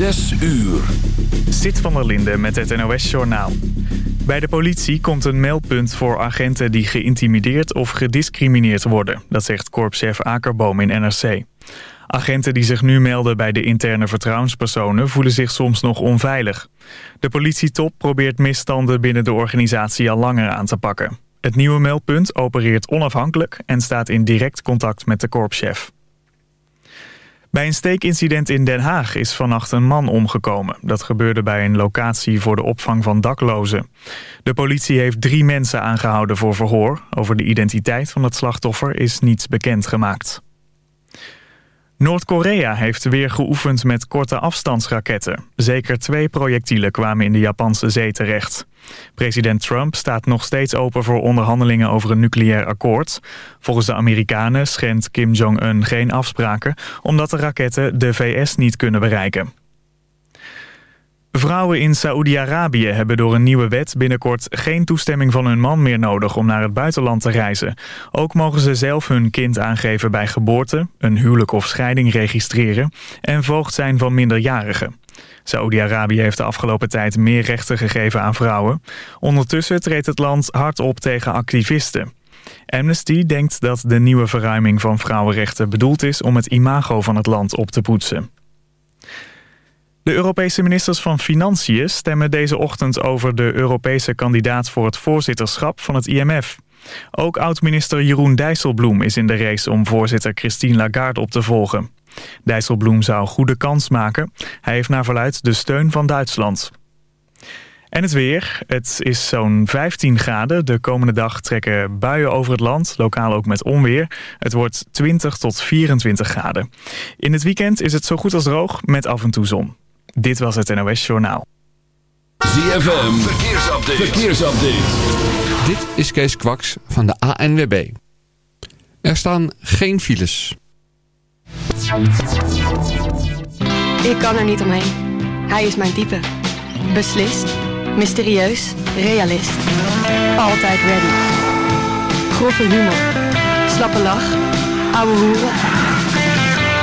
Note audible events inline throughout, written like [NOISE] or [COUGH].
Zes uur. Zit van der Linde met het NOS-journaal. Bij de politie komt een meldpunt voor agenten die geïntimideerd of gediscrimineerd worden. Dat zegt korpschef Akerboom in NRC. Agenten die zich nu melden bij de interne vertrouwenspersonen voelen zich soms nog onveilig. De politietop probeert misstanden binnen de organisatie al langer aan te pakken. Het nieuwe meldpunt opereert onafhankelijk en staat in direct contact met de korpschef. Bij een steekincident in Den Haag is vannacht een man omgekomen. Dat gebeurde bij een locatie voor de opvang van daklozen. De politie heeft drie mensen aangehouden voor verhoor. Over de identiteit van het slachtoffer is niets bekend gemaakt. Noord-Korea heeft weer geoefend met korte afstandsraketten. Zeker twee projectielen kwamen in de Japanse zee terecht. President Trump staat nog steeds open voor onderhandelingen over een nucleair akkoord. Volgens de Amerikanen schendt Kim Jong-un geen afspraken... omdat de raketten de VS niet kunnen bereiken. Vrouwen in Saoedi-Arabië hebben door een nieuwe wet binnenkort geen toestemming van hun man meer nodig om naar het buitenland te reizen. Ook mogen ze zelf hun kind aangeven bij geboorte, een huwelijk of scheiding registreren en voogd zijn van minderjarigen. Saoedi-Arabië heeft de afgelopen tijd meer rechten gegeven aan vrouwen. Ondertussen treedt het land hard op tegen activisten. Amnesty denkt dat de nieuwe verruiming van vrouwenrechten bedoeld is om het imago van het land op te poetsen. De Europese ministers van Financiën stemmen deze ochtend over de Europese kandidaat voor het voorzitterschap van het IMF. Ook oud-minister Jeroen Dijsselbloem is in de race om voorzitter Christine Lagarde op te volgen. Dijsselbloem zou goede kans maken. Hij heeft naar verluid de steun van Duitsland. En het weer. Het is zo'n 15 graden. De komende dag trekken buien over het land, lokaal ook met onweer. Het wordt 20 tot 24 graden. In het weekend is het zo goed als droog met af en toe zon. Dit was het NOS Journaal. ZFM, verkeersupdate. verkeersupdate. Dit is Kees Kwaks van de ANWB. Er staan geen files. Ik kan er niet omheen. Hij is mijn type. Beslist, mysterieus, realist. Altijd ready. Grove humor. Slappe lach. Ouwe hoeren.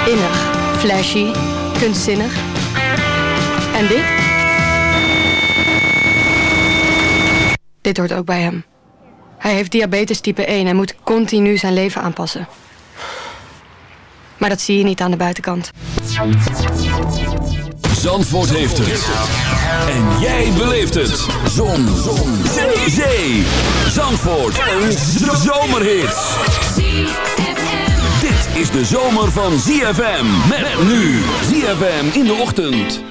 Innig, flashy, kunstzinnig. En dit? Dit hoort ook bij hem. Hij heeft diabetes type 1 en moet continu zijn leven aanpassen. Maar dat zie je niet aan de buitenkant. Zandvoort heeft het. En jij beleeft het. Zon. Zon. Zee. Zee. Zandvoort. Een zomerhit. Dit is de zomer van ZFM. Met nu. ZFM in de ochtend.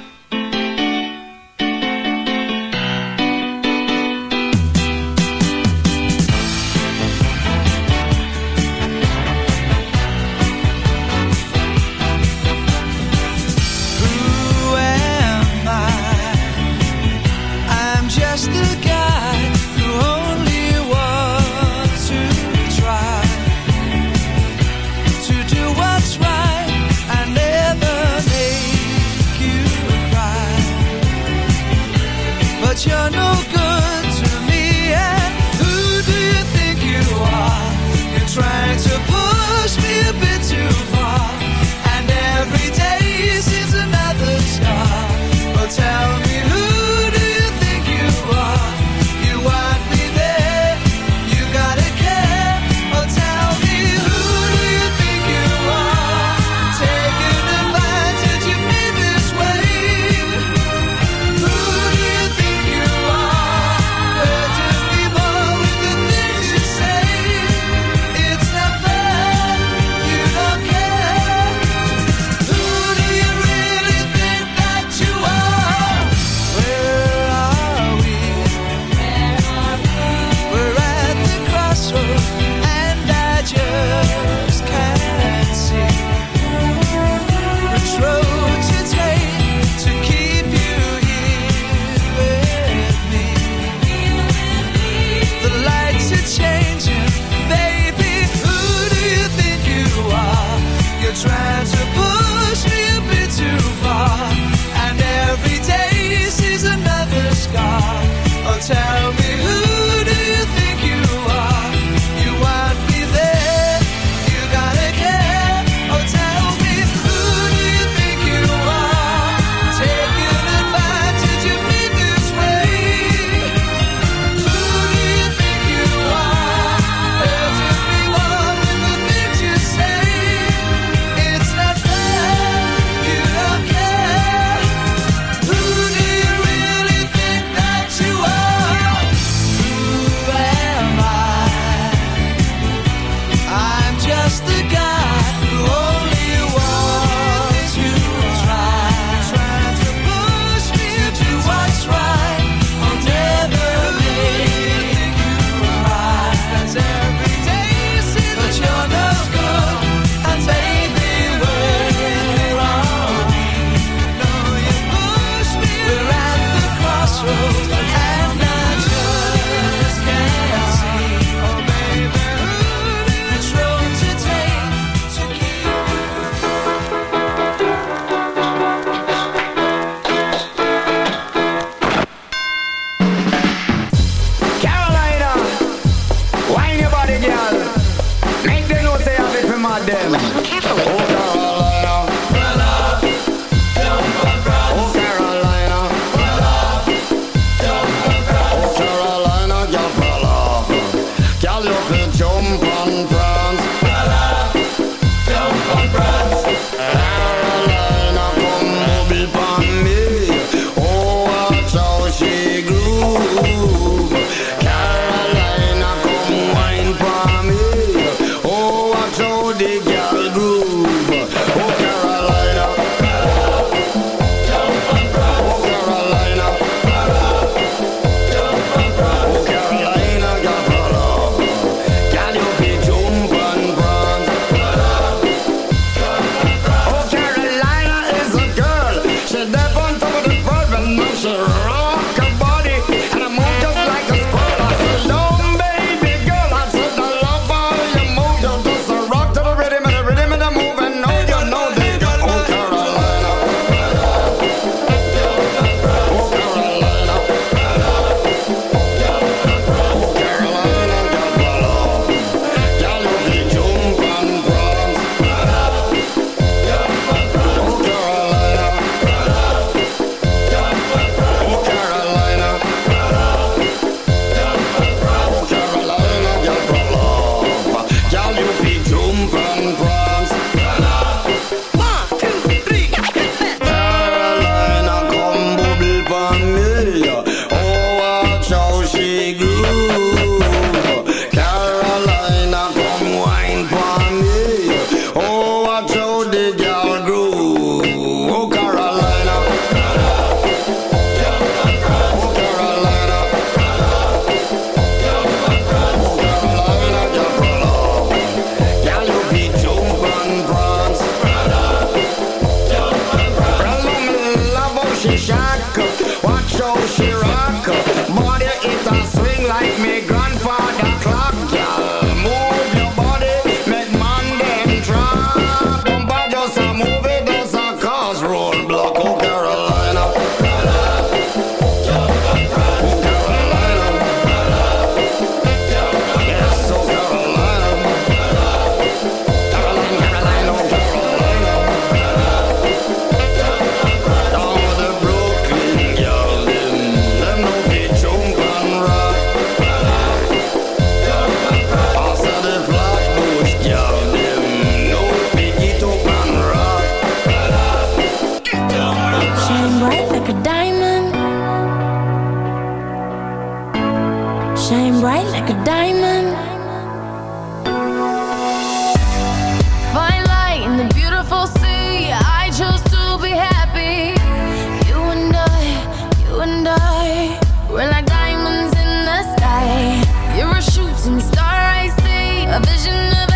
A vision of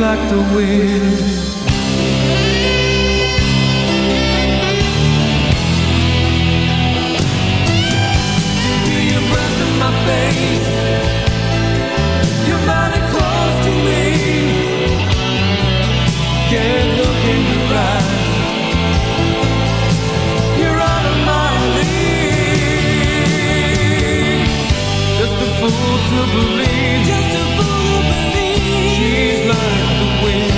like the wind. Feel your breath my face. Your body close to me. Can't look in your eyes. You're out of my league. Just a fool to believe. Like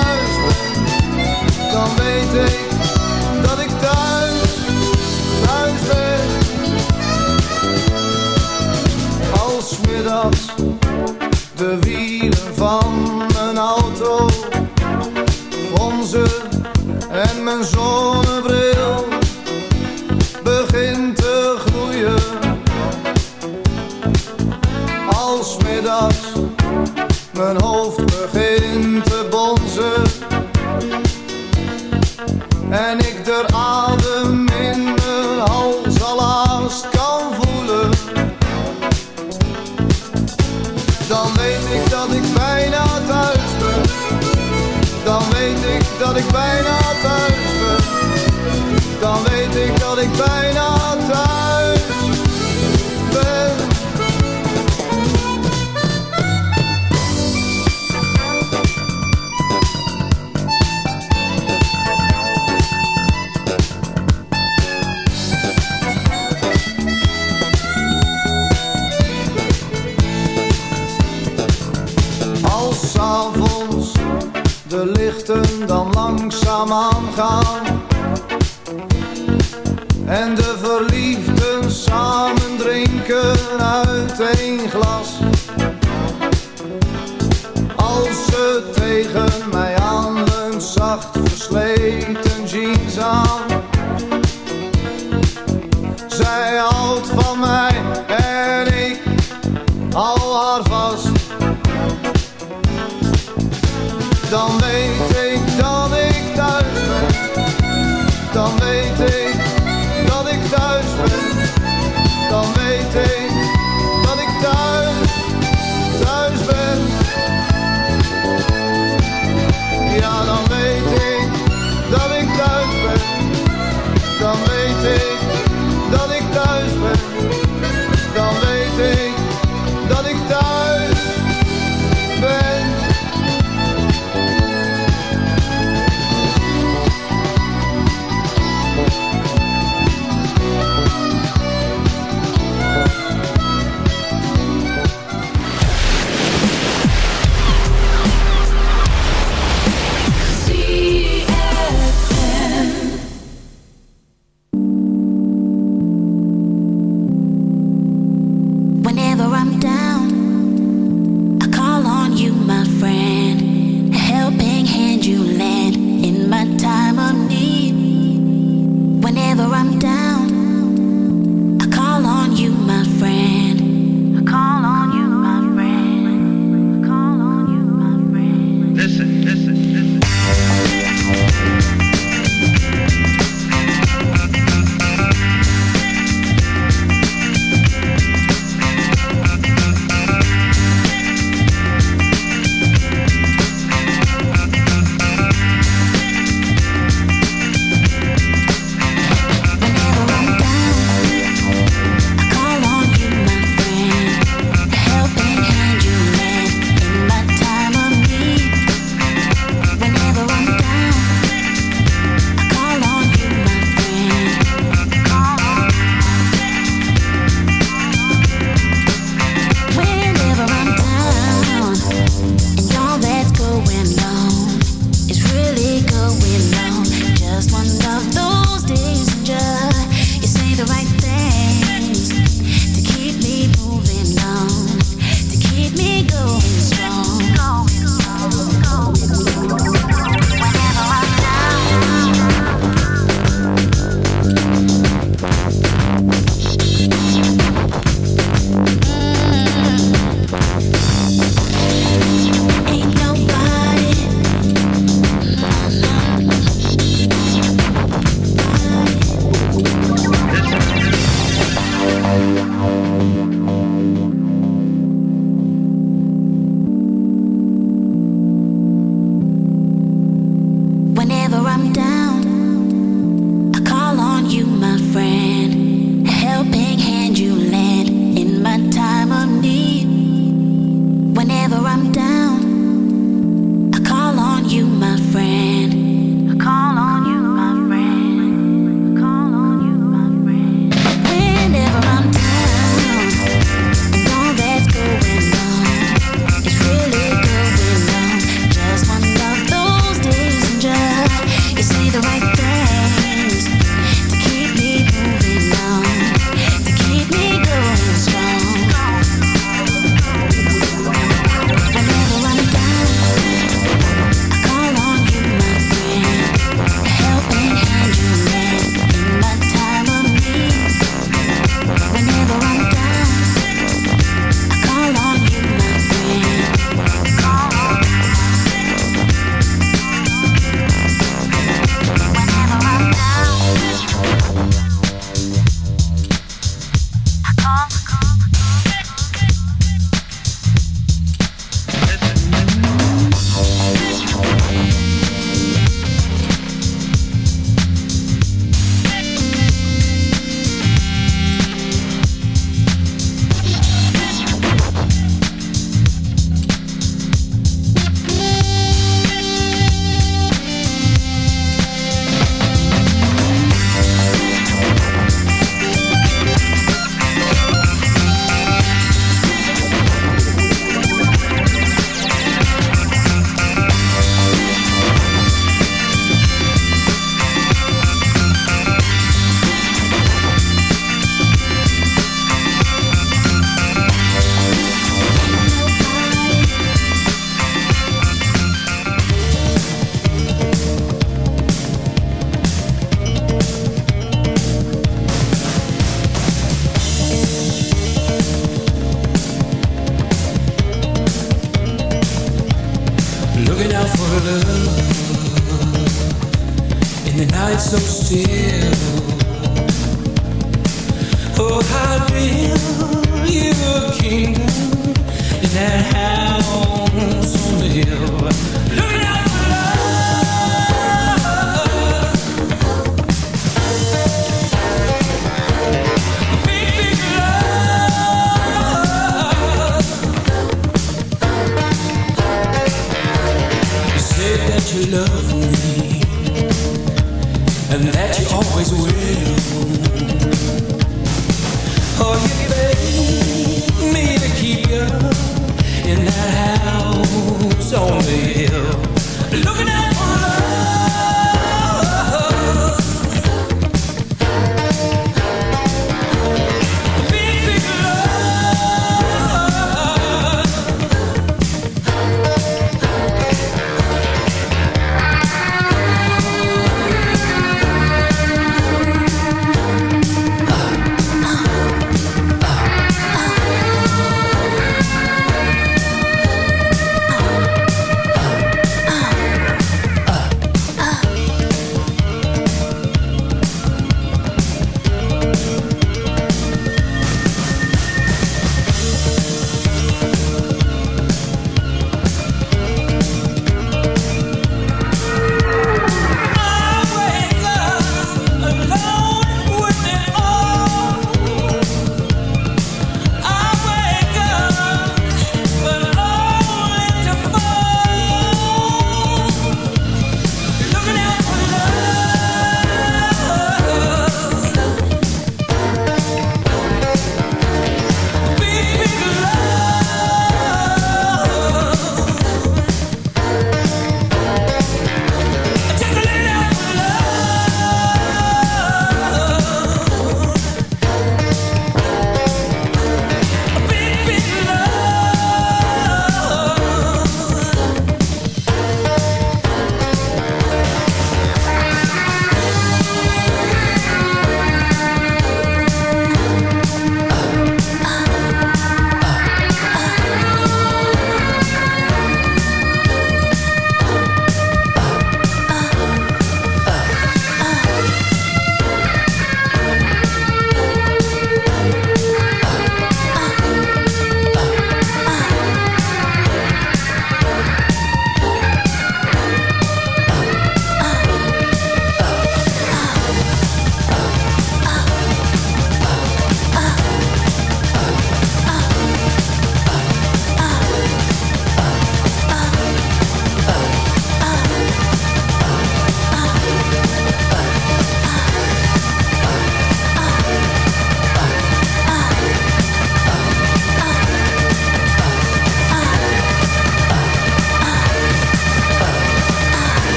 thuis. Dan weet ik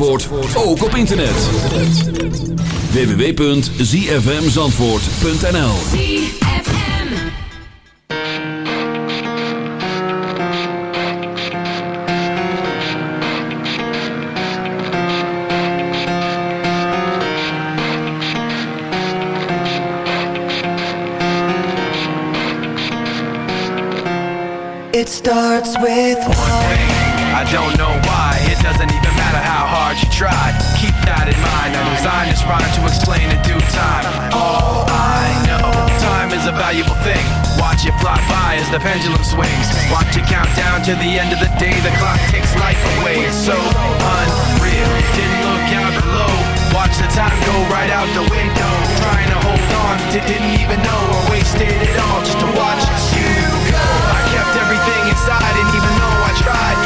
Zandvoort, ook op internet. www.zfmzandvoort.nl It starts with one. I don't know how hard you try. Keep that in mind. I designed this rhyme to explain in due time. All I know, time is a valuable thing. Watch it fly by as the pendulum swings. Watch it count down to the end of the day. The clock takes life away. It's so unreal. Didn't look out below. Watch the time go right out the window. Trying to hold on to didn't even know or wasted it all just to watch you go. I kept everything inside, and even though I tried,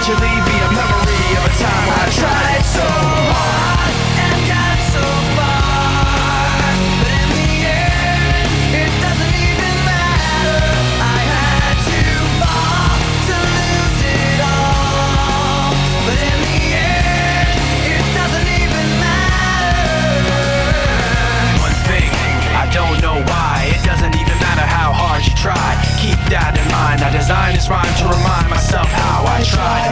eventually be a memory of a time I tried so hard and got so far, but in the end, it doesn't even matter. I had to fall to lose it all, but in the end, it doesn't even matter. One thing, I don't know why it doesn't even matter how hard you try. Keep that in mind. I designed this rhyme to remind myself how I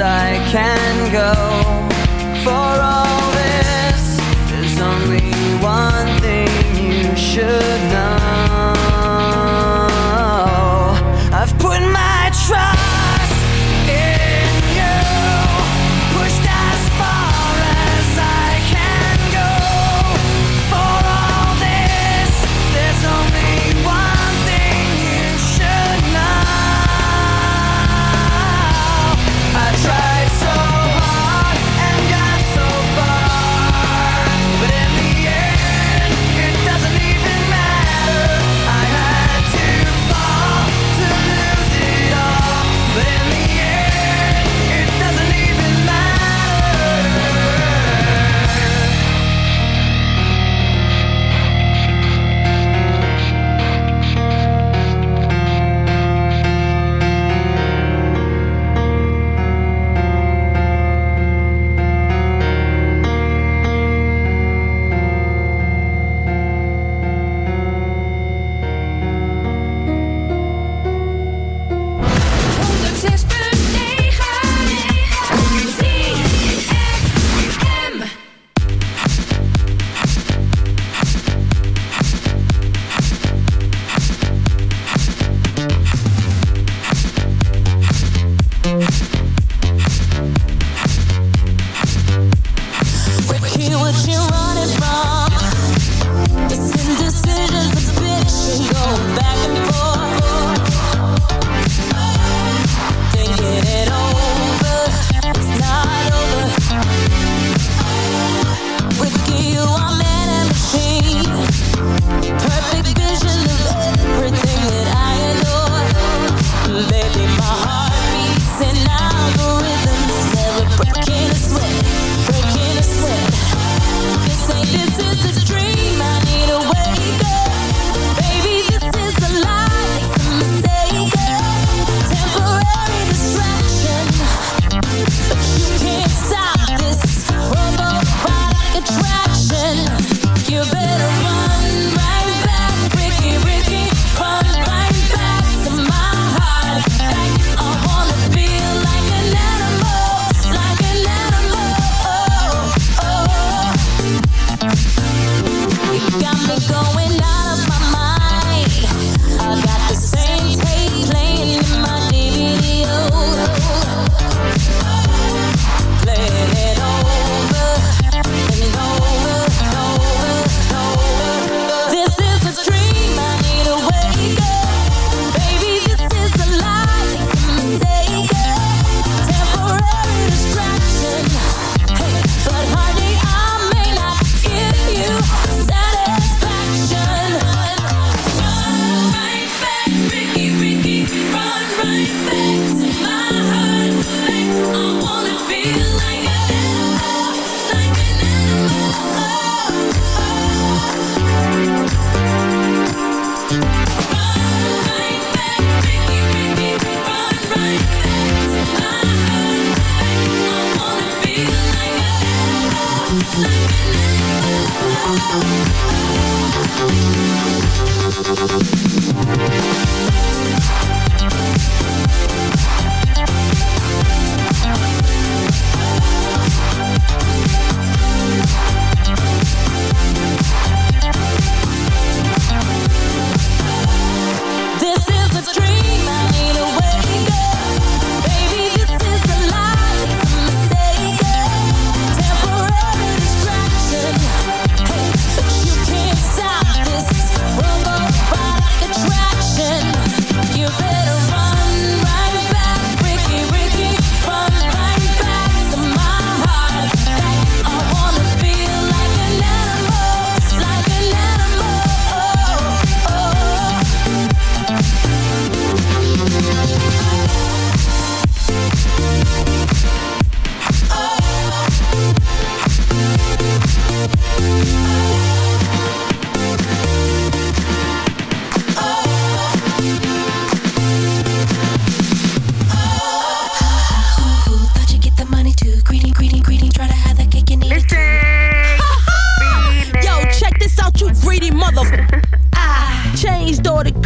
I can go. For all this, there's only one thing you should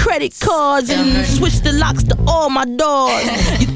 credit cards and switch the locks to all my doors. [LAUGHS] You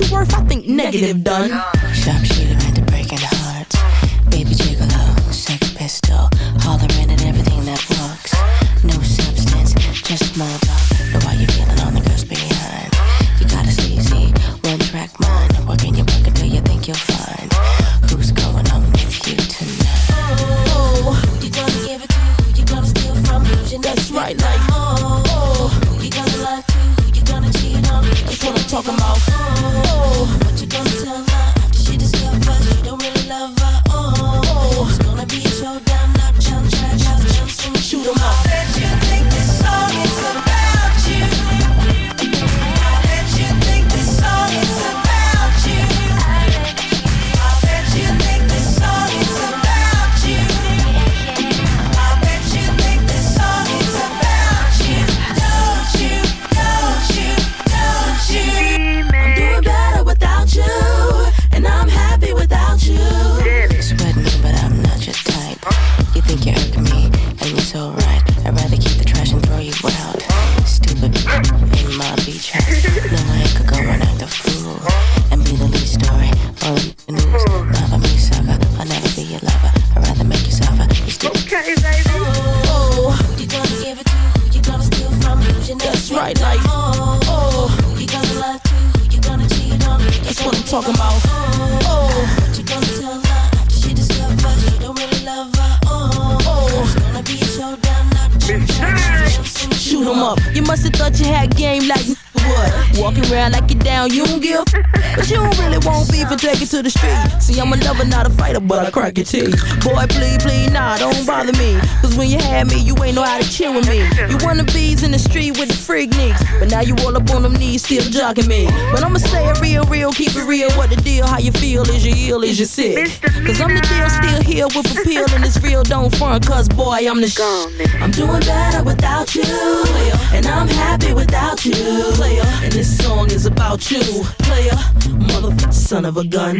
you worth? I think negative done. Sharpshooter into breaking hearts. Baby gigolo, sex pistol, hollering and you're so right. I'd rather keep the trash and throw you out. Take it to the street. See, I'm a lover, not a fighter, but I crack your teeth. Boy, please, please, nah, don't bother me. Cause when you had me, you ain't know how to chill with me. You wanna bees in the street with the freak nicks. But now you all up on them knees, still jogging me. But I'ma say it real, real, keep it real. What the deal? How you feel? Is you ill? Is you sick? Cause I'm the deal, still here with appeal. And it's real, don't front, cause boy, I'm the sh- I'm doing better without you. And I'm happy without you. And this song is about you. Player, motherfucker, son of a gun.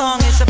Song is about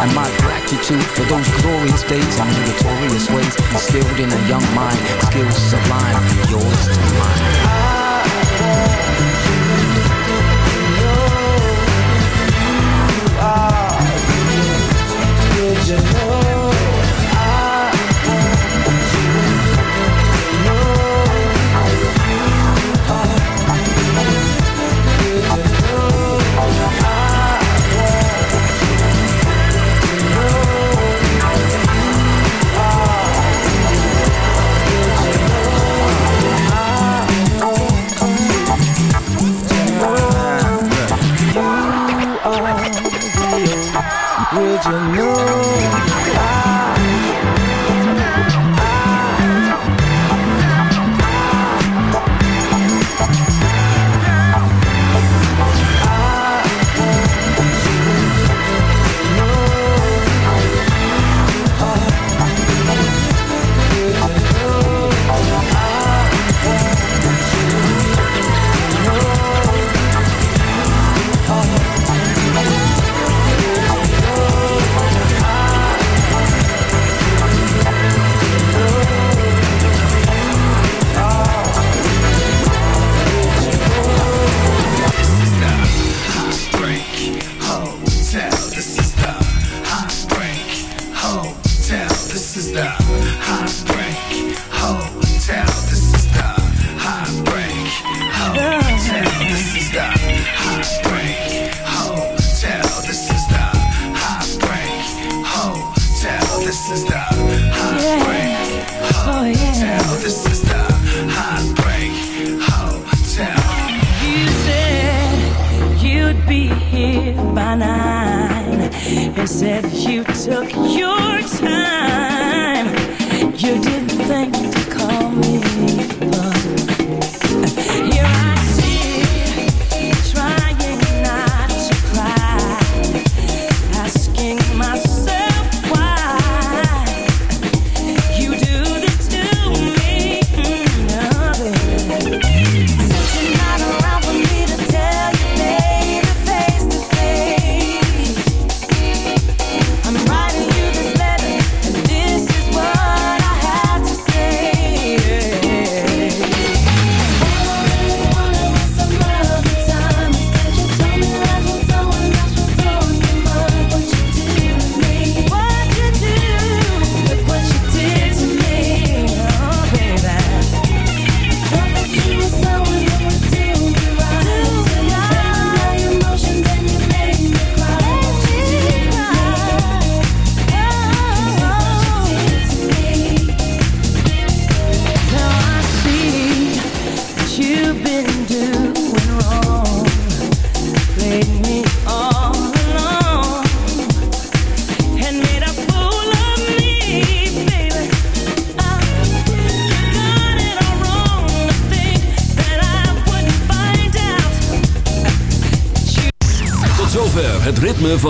And my gratitude for those glorious days And meritorious ways. Instilled in a young mind Skills sublime Yours to mine